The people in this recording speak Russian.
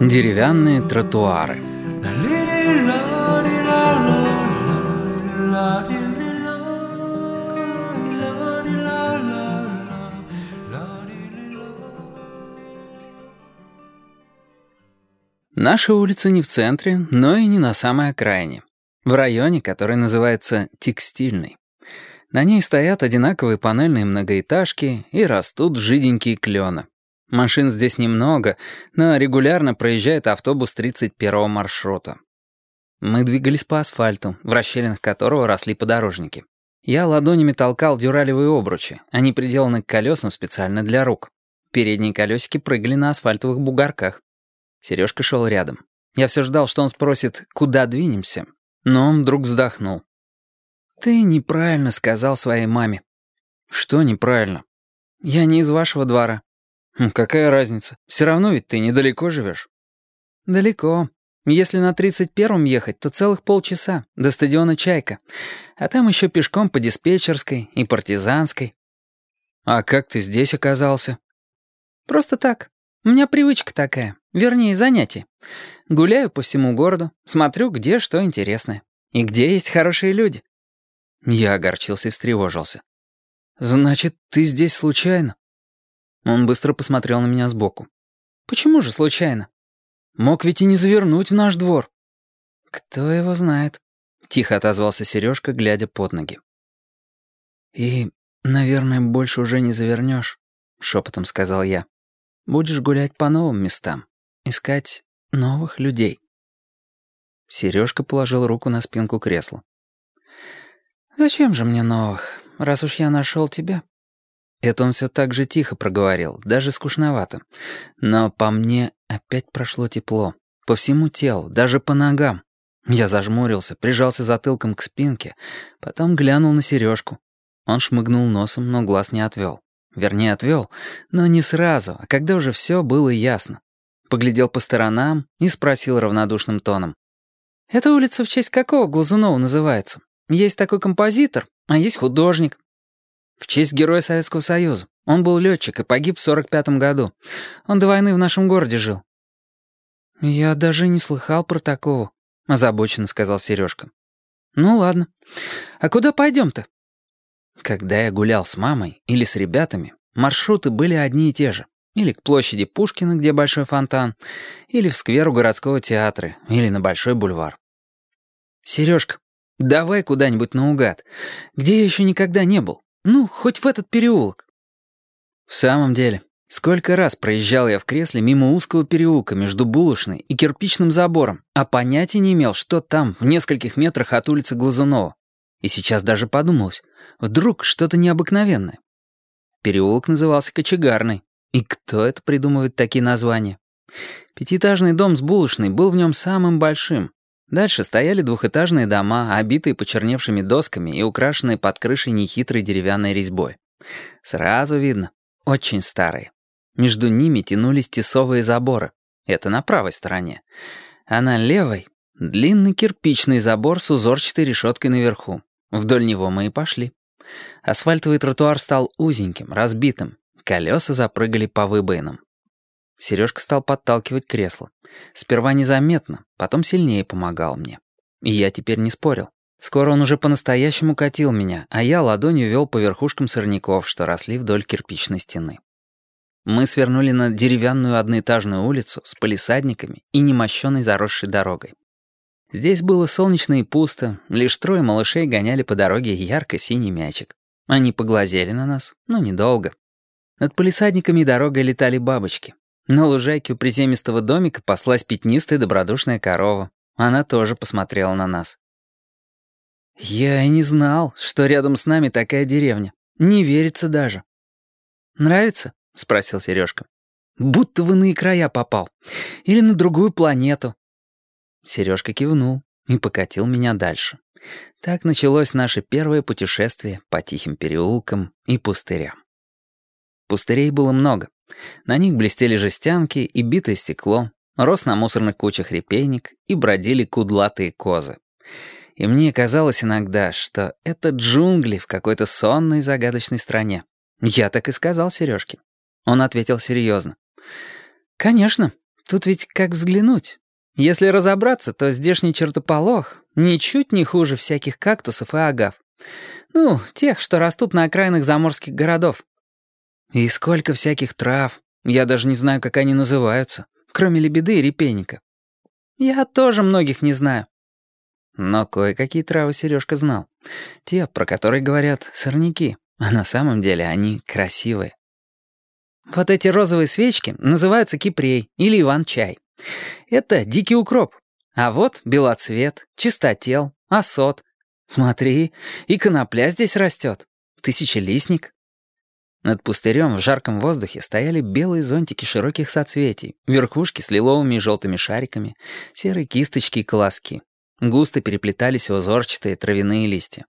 Деревянные тротуары. Наша улица не в центре, но и не на самой окраине. В районе, который называется Текстильный. На ней стоят одинаковые панельные многоэтажки и растут жиденькие клены. Машин здесь немного, но регулярно проезжает автобус 31-го маршрута. Мы двигались по асфальту, в расщелинах которого росли подорожники. Я ладонями толкал дюралевые обручи, они приделаны к колесам специально для рук. Передние колесики прыгали на асфальтовых бугорках. Сережка шел рядом. Я все ждал, что он спросит, куда двинемся. Но он вдруг вздохнул. «Ты неправильно сказал своей маме». «Что неправильно?» «Я не из вашего двора. Хм, «Какая разница? Все равно ведь ты недалеко живешь». «Далеко. Если на 31-м ехать, то целых полчаса, до стадиона «Чайка». А там еще пешком по диспетчерской и партизанской». «А как ты здесь оказался?» «Просто так. У меня привычка такая. Вернее, занятие. Гуляю по всему городу, смотрю, где что интересное. И где есть хорошие люди». Я огорчился и встревожился. «Значит, ты здесь случайно?» Он быстро посмотрел на меня сбоку. «Почему же случайно?» «Мог ведь и не завернуть в наш двор». «Кто его знает?» — тихо отозвался Сережка, глядя под ноги. «И, наверное, больше уже не завернешь», — шепотом сказал я. «Будешь гулять по новым местам, искать новых людей». Сережка положил руку на спинку кресла. «Зачем же мне новых, раз уж я нашел тебя?» Это он все так же тихо проговорил, даже скучновато. Но по мне опять прошло тепло. По всему телу, даже по ногам. Я зажмурился, прижался затылком к спинке, потом глянул на сережку. Он шмыгнул носом, но глаз не отвел. Вернее, отвел, но не сразу, а когда уже все было ясно. Поглядел по сторонам и спросил равнодушным тоном. «Эта улица в честь какого Глазунова называется? Есть такой композитор, а есть художник. В честь Героя Советского Союза. Он был летчик и погиб в 45-м году. Он до войны в нашем городе жил». «Я даже не слыхал про такого», — озабоченно сказал Сережка. «Ну ладно. А куда пойдем-то?» Когда я гулял с мамой или с ребятами, маршруты были одни и те же. Или к площади Пушкина, где большой фонтан, или в скверу городского театра, или на Большой бульвар. «Сережка, давай куда-нибудь наугад, где я еще никогда не был. Ну, хоть в этот переулок. В самом деле, сколько раз проезжал я в кресле мимо узкого переулка между булочной и кирпичным забором, а понятия не имел, что там, в нескольких метрах от улицы Глазунова. И сейчас даже подумалось, вдруг что-то необыкновенное. Переулок назывался Кочегарный. И кто это придумывает такие названия? Пятиэтажный дом с булочной был в нем самым большим, Дальше стояли двухэтажные дома, обитые почерневшими досками и украшенные под крышей нехитрой деревянной резьбой. Сразу видно, очень старые. Между ними тянулись тесовые заборы. Это на правой стороне. А на левой — длинный кирпичный забор с узорчатой решеткой наверху. Вдоль него мы и пошли. Асфальтовый тротуар стал узеньким, разбитым. Колеса запрыгали по выбоинам. Сережка стал подталкивать кресло. Сперва незаметно, потом сильнее помогал мне. И я теперь не спорил. Скоро он уже по-настоящему катил меня, а я ладонью вел по верхушкам сорняков, что росли вдоль кирпичной стены. Мы свернули на деревянную одноэтажную улицу с полисадниками и немощенной заросшей дорогой. Здесь было солнечно и пусто, лишь трое малышей гоняли по дороге ярко-синий мячик. Они поглазели на нас, но недолго. Над полисадниками и дорогой летали бабочки. На лужайке у приземистого домика паслась пятнистая добродушная корова. Она тоже посмотрела на нас. «Я и не знал, что рядом с нами такая деревня. Не верится даже». «Нравится?» — спросил Сережка. «Будто в иные края попал. Или на другую планету». Сережка кивнул и покатил меня дальше. Так началось наше первое путешествие по тихим переулкам и пустырям. Пустырей было много. На них блестели жестянки и битое стекло, рос на мусорных кучах репейник и бродили кудлатые козы. И мне казалось иногда, что это джунгли в какой-то сонной загадочной стране. Я так и сказал Сережке. Он ответил серьезно. «Конечно, тут ведь как взглянуть. Если разобраться, то здешний чертополох ничуть не хуже всяких кактусов и агав. Ну, тех, что растут на окраинах заморских городов. И сколько всяких трав. Я даже не знаю, как они называются, кроме лебеды и репейника. Я тоже многих не знаю. Но кое-какие травы Сережка знал. Те, про которые говорят сорняки, а на самом деле они красивые. Вот эти розовые свечки называются кипрей или иван-чай. Это дикий укроп. А вот белоцвет, чистотел, осот. Смотри, и конопля здесь растет. Тысячелистник. Над пустырем в жарком воздухе стояли белые зонтики широких соцветий, верхушки с лиловыми и желтыми шариками, серые кисточки и колоски. Густо переплетались узорчатые травяные листья.